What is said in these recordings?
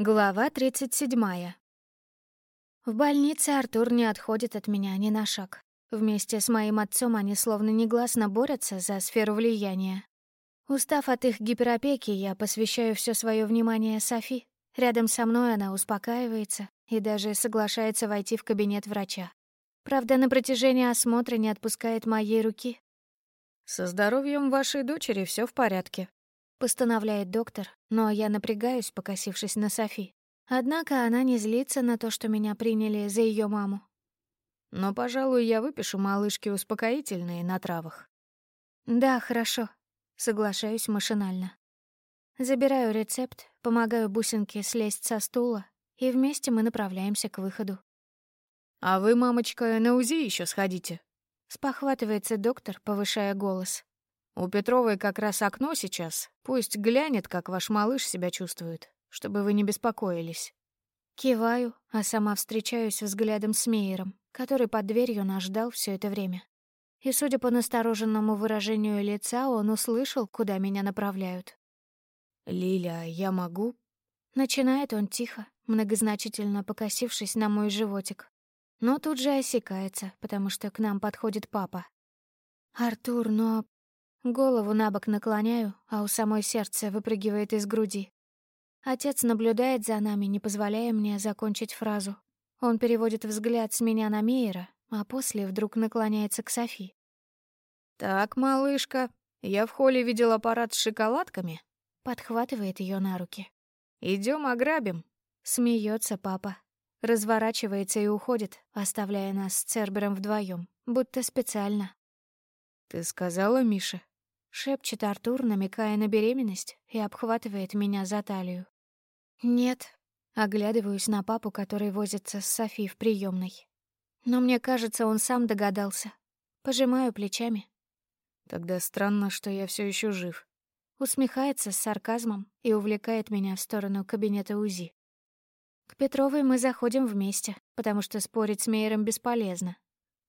Глава 37. В больнице Артур не отходит от меня ни на шаг. Вместе с моим отцом они словно негласно борются за сферу влияния. Устав от их гиперопеки, я посвящаю все свое внимание Софи. Рядом со мной она успокаивается и даже соглашается войти в кабинет врача. Правда, на протяжении осмотра не отпускает моей руки. «Со здоровьем вашей дочери все в порядке», постановляет доктор, но я напрягаюсь, покосившись на Софи. Однако она не злится на то, что меня приняли за ее маму. Но, пожалуй, я выпишу малышке успокоительные на травах. Да, хорошо. Соглашаюсь машинально. Забираю рецепт, помогаю бусинке слезть со стула, и вместе мы направляемся к выходу. «А вы, мамочка, на УЗИ еще сходите?» Спохватывается доктор, повышая голос. У Петровой как раз окно сейчас. Пусть глянет, как ваш малыш себя чувствует, чтобы вы не беспокоились. Киваю, а сама встречаюсь взглядом с Мейером, который под дверью нас ждал все это время. И, судя по настороженному выражению лица, он услышал, куда меня направляют. «Лиля, я могу?» Начинает он тихо, многозначительно покосившись на мой животик. Но тут же осекается, потому что к нам подходит папа. «Артур, но Голову на бок наклоняю, а у самой сердце выпрыгивает из груди. Отец наблюдает за нами, не позволяя мне закончить фразу. Он переводит взгляд с меня на Мейера, а после вдруг наклоняется к Софи. «Так, малышка, я в холле видел аппарат с шоколадками», подхватывает ее на руки. Идем ограбим», смеется папа. Разворачивается и уходит, оставляя нас с Цербером вдвоем, будто специально. «Ты сказала Мише?» Шепчет Артур, намекая на беременность, и обхватывает меня за талию. «Нет». Оглядываюсь на папу, который возится с Софи в приемной. Но мне кажется, он сам догадался. Пожимаю плечами. «Тогда странно, что я все еще жив». Усмехается с сарказмом и увлекает меня в сторону кабинета УЗИ. К Петровой мы заходим вместе, потому что спорить с Мейером бесполезно.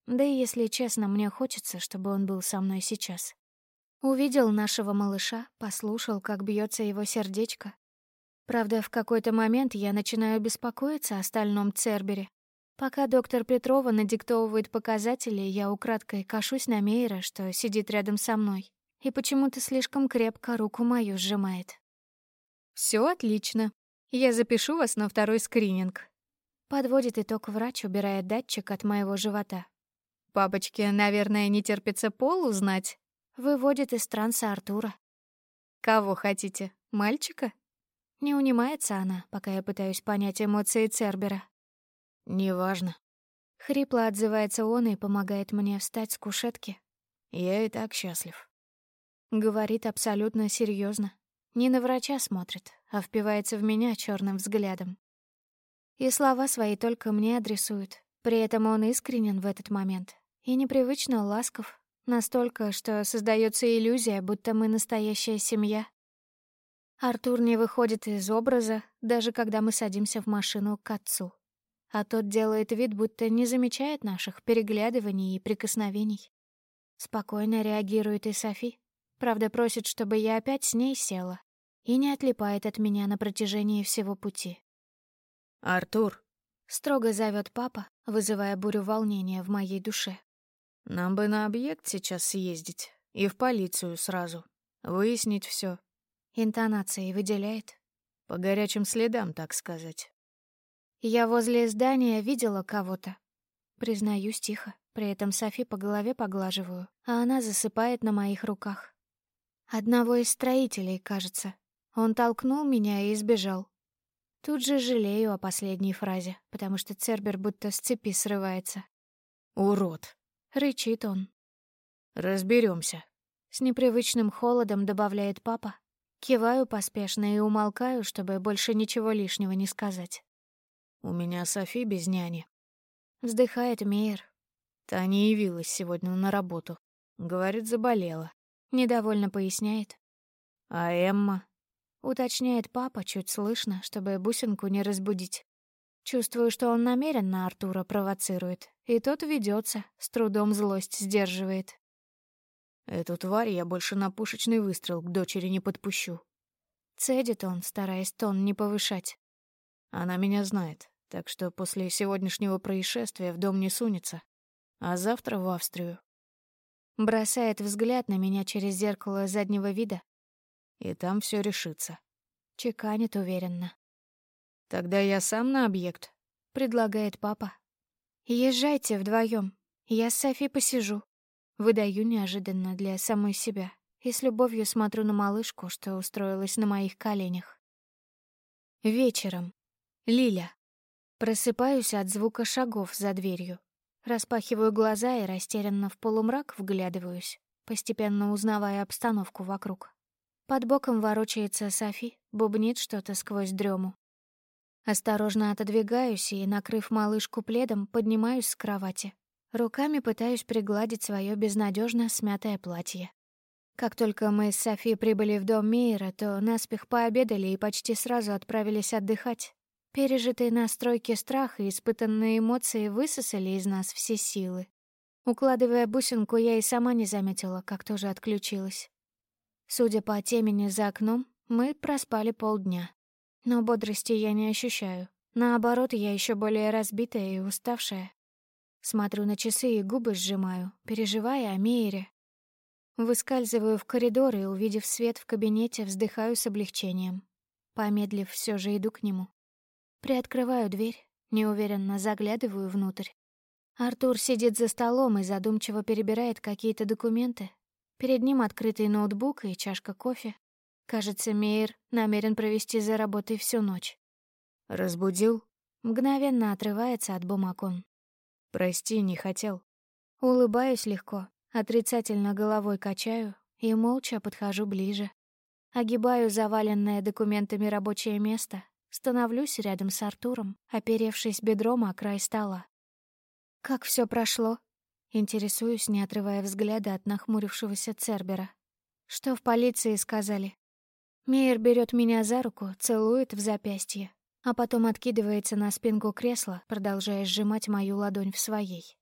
Да и, если честно, мне хочется, чтобы он был со мной сейчас. Увидел нашего малыша, послушал, как бьется его сердечко. Правда, в какой-то момент я начинаю беспокоиться о стальном Цербере. Пока доктор Петрова надиктовывает показатели, я украдкой кашусь на Мейера, что сидит рядом со мной, и почему-то слишком крепко руку мою сжимает. Все отлично. Я запишу вас на второй скрининг. Подводит итог врач, убирая датчик от моего живота. Папочке, наверное, не терпится пол узнать. Выводит из транса Артура. «Кого хотите? Мальчика?» Не унимается она, пока я пытаюсь понять эмоции Цербера. «Неважно». Хрипло отзывается он и помогает мне встать с кушетки. «Я и так счастлив». Говорит абсолютно серьезно. Не на врача смотрит, а впивается в меня черным взглядом. И слова свои только мне адресует. При этом он искренен в этот момент и непривычно ласков, Настолько, что создается иллюзия, будто мы настоящая семья. Артур не выходит из образа, даже когда мы садимся в машину к отцу. А тот делает вид, будто не замечает наших переглядываний и прикосновений. Спокойно реагирует и Софи. Правда, просит, чтобы я опять с ней села. И не отлипает от меня на протяжении всего пути. «Артур», — строго зовет папа, вызывая бурю волнения в моей душе. Нам бы на объект сейчас съездить и в полицию сразу. Выяснить все. Интонацией выделяет. По горячим следам, так сказать. Я возле здания видела кого-то. Признаюсь тихо, при этом Софи по голове поглаживаю, а она засыпает на моих руках. Одного из строителей, кажется. Он толкнул меня и сбежал. Тут же жалею о последней фразе, потому что Цербер будто с цепи срывается. «Урод!» Рычит он. Разберемся. С непривычным холодом добавляет папа. Киваю поспешно и умолкаю, чтобы больше ничего лишнего не сказать. У меня Софи без няни. Вздыхает Мейер. Та не явилась сегодня на работу. Говорит, заболела. Недовольно поясняет. А Эмма? Уточняет папа, чуть слышно, чтобы бусинку не разбудить. Чувствую, что он намеренно Артура провоцирует, и тот ведется, с трудом злость сдерживает. Эту тварь я больше на пушечный выстрел к дочери не подпущу. Цедит он, стараясь тон не повышать. Она меня знает, так что после сегодняшнего происшествия в дом не сунется. А завтра в Австрию. Бросает взгляд на меня через зеркало заднего вида. И там все решится. Чеканит уверенно. Тогда я сам на объект, предлагает папа. Езжайте вдвоем. Я с Софи посижу. Выдаю неожиданно для самой себя и с любовью смотрю на малышку, что устроилась на моих коленях. Вечером. Лиля. Просыпаюсь от звука шагов за дверью. Распахиваю глаза и растерянно в полумрак вглядываюсь, постепенно узнавая обстановку вокруг. Под боком ворочается Софи, бубнит что-то сквозь дрему. Осторожно отодвигаюсь и, накрыв малышку пледом, поднимаюсь с кровати. Руками пытаюсь пригладить свое безнадежно смятое платье. Как только мы с Софи прибыли в дом Мейера, то наспех пообедали и почти сразу отправились отдыхать. Пережитые на стройке страх и испытанные эмоции высосали из нас все силы. Укладывая бусинку, я и сама не заметила, как тоже отключилась. Судя по темени за окном, мы проспали полдня. Но бодрости я не ощущаю. Наоборот, я еще более разбитая и уставшая. Смотрю на часы и губы сжимаю, переживая о Мейере. Выскальзываю в коридор и, увидев свет в кабинете, вздыхаю с облегчением. Помедлив, все же иду к нему. Приоткрываю дверь, неуверенно заглядываю внутрь. Артур сидит за столом и задумчиво перебирает какие-то документы. Перед ним открытый ноутбук и чашка кофе. Кажется, Мейер намерен провести за работой всю ночь. «Разбудил?» Мгновенно отрывается от бумаг он. «Прости, не хотел». Улыбаюсь легко, отрицательно головой качаю и молча подхожу ближе. Огибаю заваленное документами рабочее место, Становлюсь рядом с Артуром, оперевшись бедром о край стола. «Как все прошло?» Интересуюсь, не отрывая взгляда от нахмурившегося Цербера. «Что в полиции сказали?» Мейер берет меня за руку, целует в запястье, а потом откидывается на спинку кресла, продолжая сжимать мою ладонь в своей.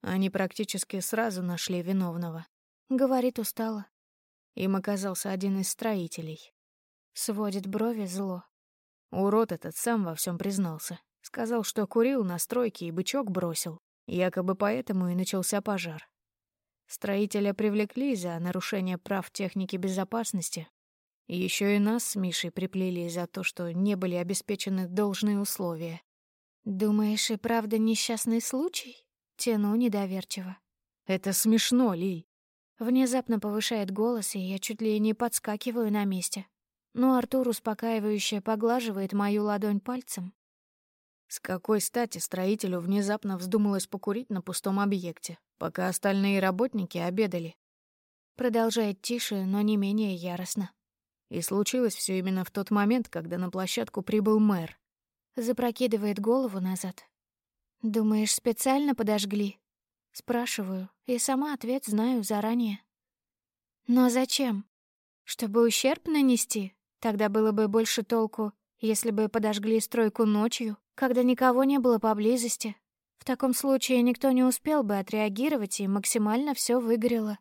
Они практически сразу нашли виновного. Говорит устало. Им оказался один из строителей. Сводит брови зло. Урод этот сам во всем признался. Сказал, что курил на стройке и бычок бросил. Якобы поэтому и начался пожар. Строителя привлекли за нарушение прав техники безопасности. Еще и нас с Мишей приплели за то, что не были обеспечены должные условия. «Думаешь, и правда несчастный случай?» Тяну недоверчиво. «Это смешно, Лиль». Внезапно повышает голос, и я чуть ли не подскакиваю на месте но Артур успокаивающе поглаживает мою ладонь пальцем. С какой стати строителю внезапно вздумалось покурить на пустом объекте, пока остальные работники обедали? Продолжает тише, но не менее яростно. И случилось все именно в тот момент, когда на площадку прибыл мэр. Запрокидывает голову назад. «Думаешь, специально подожгли?» Спрашиваю, и сама ответ знаю заранее. «Но зачем? Чтобы ущерб нанести?» Тогда было бы больше толку, если бы подожгли стройку ночью, когда никого не было поблизости. В таком случае никто не успел бы отреагировать, и максимально все выгорело.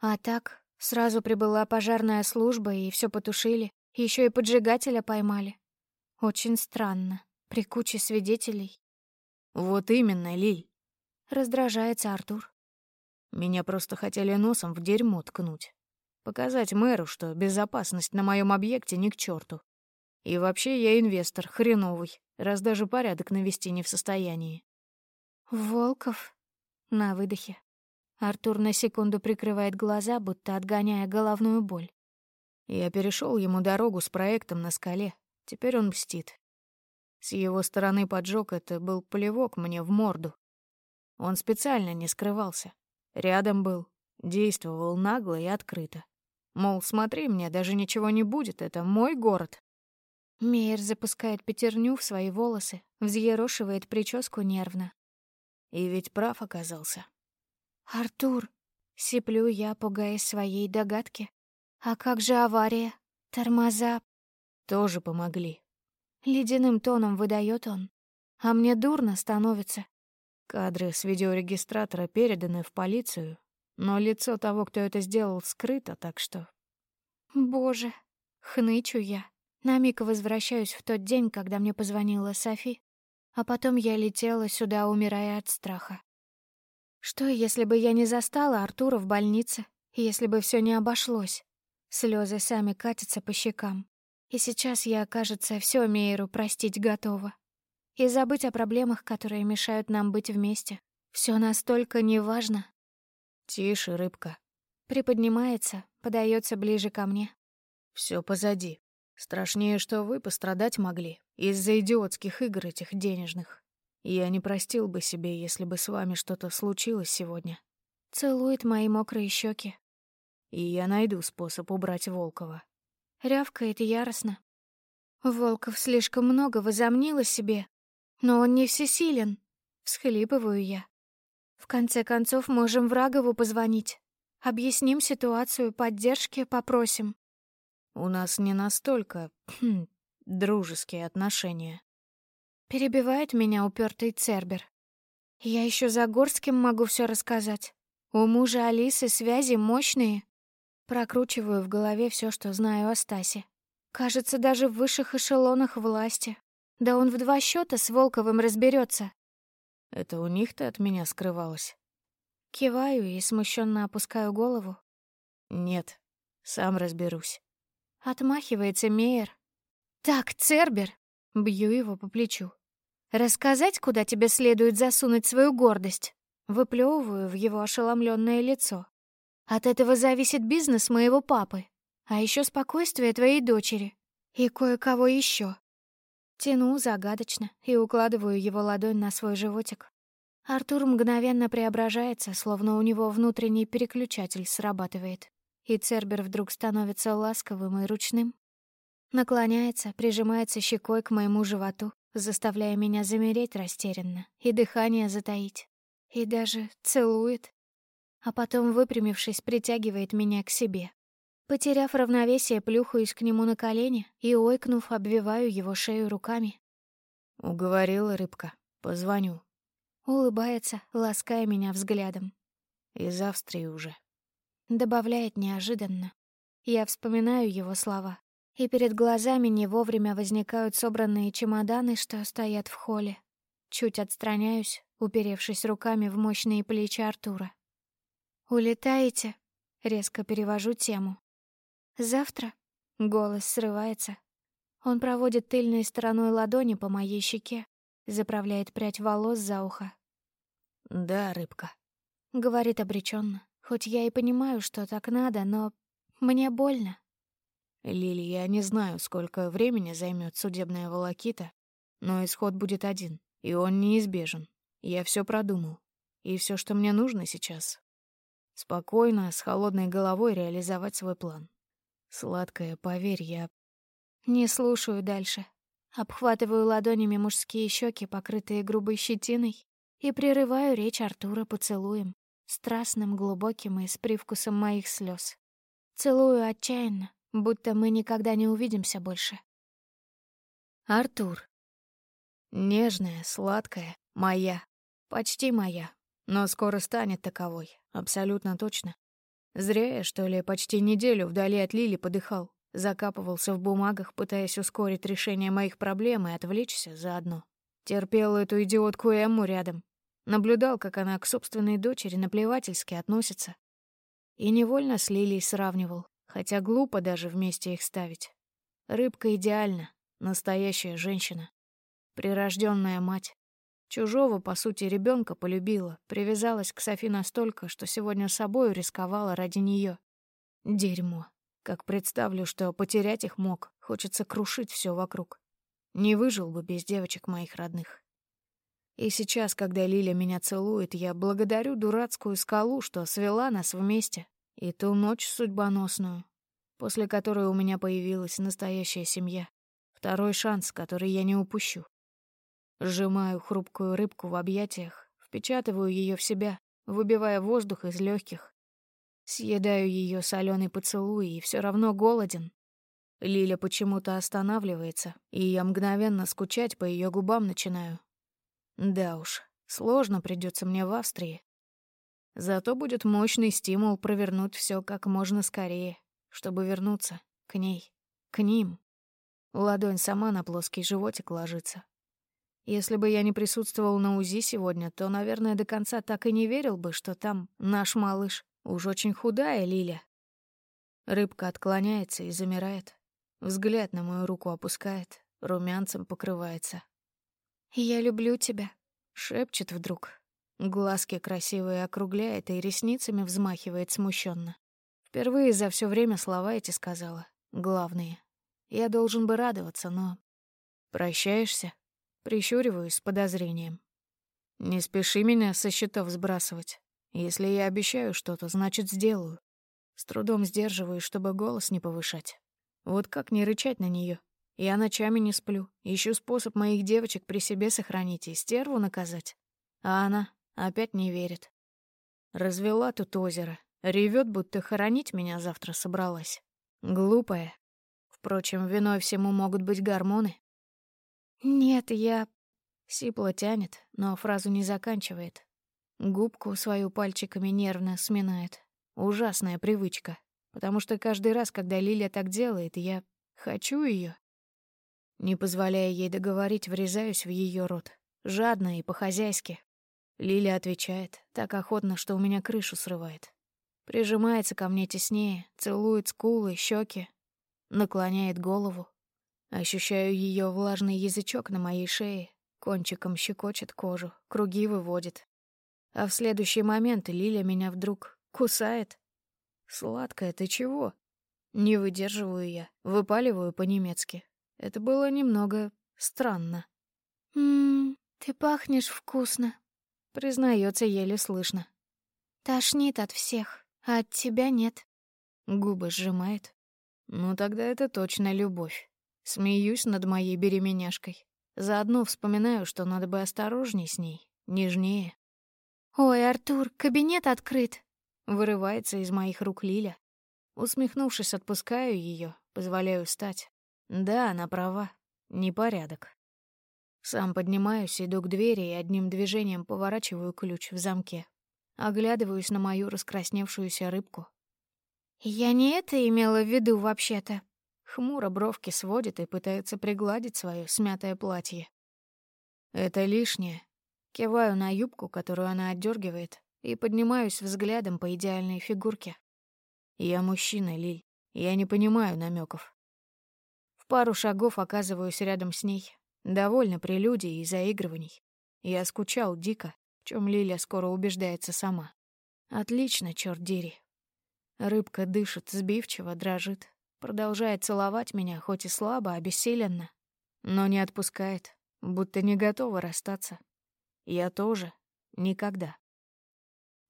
А так, сразу прибыла пожарная служба, и все потушили. Еще и поджигателя поймали. Очень странно. При куче свидетелей. «Вот именно, Лиль», — раздражается Артур. «Меня просто хотели носом в дерьмо ткнуть. Показать мэру, что безопасность на моем объекте ни к черту. И вообще я инвестор, хреновый, раз даже порядок навести не в состоянии. Волков. На выдохе. Артур на секунду прикрывает глаза, будто отгоняя головную боль. Я перешел ему дорогу с проектом на скале. Теперь он мстит. С его стороны поджог это был плевок мне в морду. Он специально не скрывался. Рядом был, действовал нагло и открыто. Мол, смотри, мне даже ничего не будет, это мой город. Мейер запускает пятерню в свои волосы, взъерошивает прическу нервно. И ведь прав оказался. «Артур!» — сиплю я, пугаясь своей догадки. «А как же авария? Тормоза?» «Тоже помогли». Ледяным тоном выдает он. А мне дурно становится. Кадры с видеорегистратора переданы в полицию, но лицо того, кто это сделал, скрыто, так что... Боже, хнычу я. На миг возвращаюсь в тот день, когда мне позвонила Софи, а потом я летела сюда, умирая от страха. Что, если бы я не застала Артура в больнице, если бы все не обошлось? Слезы сами катятся по щекам. И сейчас я, кажется, все Мейеру простить готова. И забыть о проблемах, которые мешают нам быть вместе. Все настолько неважно. Тише, рыбка. Приподнимается, подается ближе ко мне. Все позади. Страшнее, что вы пострадать могли из-за идиотских игр этих денежных. Я не простил бы себе, если бы с вами что-то случилось сегодня. Целует мои мокрые щеки. И я найду способ убрать Волкова. Рявкает яростно. Волков слишком много возомнил о себе, но он не всесилен. Всхлипываю я. В конце концов, можем Врагову позвонить. Объясним ситуацию, поддержки попросим. У нас не настолько хм, дружеские отношения. Перебивает меня упертый Цербер. Я еще за Горским могу все рассказать. У мужа Алисы связи мощные. Прокручиваю в голове все, что знаю о Стасе. Кажется, даже в высших эшелонах власти. Да он в два счета с Волковым разберется. Это у них ты от меня скрывалась? Киваю и смущенно опускаю голову. Нет, сам разберусь. Отмахивается Мейер. Так, Цербер, бью его по плечу. Рассказать, куда тебе следует засунуть свою гордость? Выплевываю в его ошеломленное лицо. От этого зависит бизнес моего папы, а еще спокойствие твоей дочери и кое-кого еще. Тяну загадочно и укладываю его ладонь на свой животик. Артур мгновенно преображается, словно у него внутренний переключатель срабатывает и Цербер вдруг становится ласковым и ручным. Наклоняется, прижимается щекой к моему животу, заставляя меня замереть растерянно и дыхание затаить. И даже целует. А потом, выпрямившись, притягивает меня к себе. Потеряв равновесие, плюхаюсь к нему на колени и, ойкнув, обвиваю его шею руками. «Уговорила рыбка. Позвоню». Улыбается, лаская меня взглядом. «Из Австрии уже». Добавляет неожиданно. Я вспоминаю его слова, и перед глазами не вовремя возникают собранные чемоданы, что стоят в холле. Чуть отстраняюсь, уперевшись руками в мощные плечи Артура. «Улетаете?» — резко перевожу тему. «Завтра?» — голос срывается. Он проводит тыльной стороной ладони по моей щеке, заправляет прядь волос за ухо. «Да, рыбка», — говорит обреченно. Хоть я и понимаю, что так надо, но мне больно. Лили, я не знаю, сколько времени займет судебная волокита, но исход будет один, и он неизбежен. Я все продумал. И все, что мне нужно сейчас — спокойно, с холодной головой реализовать свой план. Сладкая, поверь, я... Не слушаю дальше. Обхватываю ладонями мужские щеки, покрытые грубой щетиной, и прерываю речь Артура поцелуем страстным, глубоким и с привкусом моих слез. Целую отчаянно, будто мы никогда не увидимся больше. Артур. Нежная, сладкая, моя, почти моя, но скоро станет таковой, абсолютно точно. Зря я, что ли, почти неделю вдали от Лили подыхал, закапывался в бумагах, пытаясь ускорить решение моих проблем и отвлечься заодно. Терпел эту идиотку Эмму рядом, Наблюдал, как она к собственной дочери наплевательски относится. И невольно с Лилией сравнивал, хотя глупо даже вместе их ставить. Рыбка идеальна, настоящая женщина. Прирожденная мать. Чужого, по сути, ребенка полюбила, привязалась к Софи настолько, что сегодня собою рисковала ради нее. Дерьмо. Как представлю, что потерять их мог, хочется крушить все вокруг. Не выжил бы без девочек моих родных. И сейчас, когда Лиля меня целует, я благодарю дурацкую скалу, что свела нас вместе, и ту ночь судьбоносную, после которой у меня появилась настоящая семья. Второй шанс, который я не упущу. Сжимаю хрупкую рыбку в объятиях, впечатываю ее в себя, выбивая воздух из легких. Съедаю ее соленый поцелуй и все равно голоден. Лиля почему-то останавливается, и я мгновенно скучать по ее губам начинаю, да уж, сложно придется мне в Австрии. Зато будет мощный стимул провернуть все как можно скорее, чтобы вернуться к ней, к ним. Ладонь сама на плоский животик ложится. Если бы я не присутствовал на УЗИ сегодня, то, наверное, до конца так и не верил бы, что там наш малыш. Уж очень худая Лиля. Рыбка отклоняется и замирает. Взгляд на мою руку опускает, румянцем покрывается. «Я люблю тебя», — шепчет вдруг. Глазки красивые округляет и ресницами взмахивает смущенно. Впервые за все время слова эти сказала. Главные. Я должен бы радоваться, но... Прощаешься? Прищуриваюсь с подозрением. Не спеши меня со счетов сбрасывать. Если я обещаю что-то, значит, сделаю. С трудом сдерживаюсь, чтобы голос не повышать. Вот как не рычать на нее? Я ночами не сплю, ищу способ моих девочек при себе сохранить и стерву наказать. А она опять не верит. Развела тут озеро, ревет, будто хоронить меня завтра собралась. Глупая. Впрочем, виной всему могут быть гормоны. «Нет, я...» Сипло тянет, но фразу не заканчивает. Губку свою пальчиками нервно сминает. Ужасная привычка. Потому что каждый раз, когда Лиля так делает, я хочу ее. Не позволяя ей договорить, врезаюсь в ее рот. Жадно и по-хозяйски. Лиля отвечает, так охотно, что у меня крышу срывает. Прижимается ко мне теснее, целует скулы, щеки, наклоняет голову. Ощущаю ее влажный язычок на моей шее, кончиком щекочет кожу, круги выводит. А в следующий момент Лиля меня вдруг кусает. «Сладкая, ты чего?» Не выдерживаю я, выпаливаю по-немецки. Это было немного странно. «Ммм, ты пахнешь вкусно», — признается еле слышно. «Тошнит от всех, а от тебя нет». Губы сжимает. Ну тогда это точно любовь. Смеюсь над моей беременяшкой. Заодно вспоминаю, что надо бы осторожней с ней, нежнее. «Ой, Артур, кабинет открыт!» Вырывается из моих рук Лиля. Усмехнувшись, отпускаю ее, позволяю встать. Да, она права. Непорядок. Сам поднимаюсь, иду к двери и одним движением поворачиваю ключ в замке. Оглядываюсь на мою раскрасневшуюся рыбку. «Я не это имела в виду вообще-то». Хмуро бровки сводит и пытается пригладить свое смятое платье. «Это лишнее. Киваю на юбку, которую она отдергивает, и поднимаюсь взглядом по идеальной фигурке. Я мужчина, Лиль. Я не понимаю намеков. В пару шагов оказываюсь рядом с ней, довольно прелюдий и заигрываний. Я скучал дико, в чем Лиля скоро убеждается сама. Отлично, черт дери. Рыбка дышит сбивчиво, дрожит, продолжает целовать меня, хоть и слабо, обессиленно, но не отпускает, будто не готова расстаться. Я тоже. Никогда.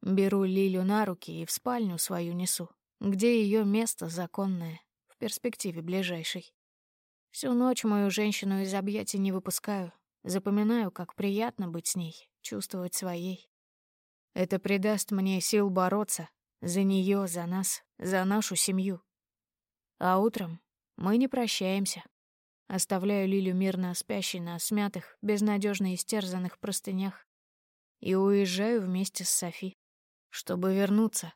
Беру Лилю на руки и в спальню свою несу, где ее место законное, в перспективе ближайшей. Всю ночь мою женщину из объятий не выпускаю, запоминаю, как приятно быть с ней, чувствовать своей. Это придаст мне сил бороться за нее, за нас, за нашу семью. А утром мы не прощаемся. Оставляю Лилю мирно спящей на смятых, безнадежно истерзанных простынях и уезжаю вместе с Софи, чтобы вернуться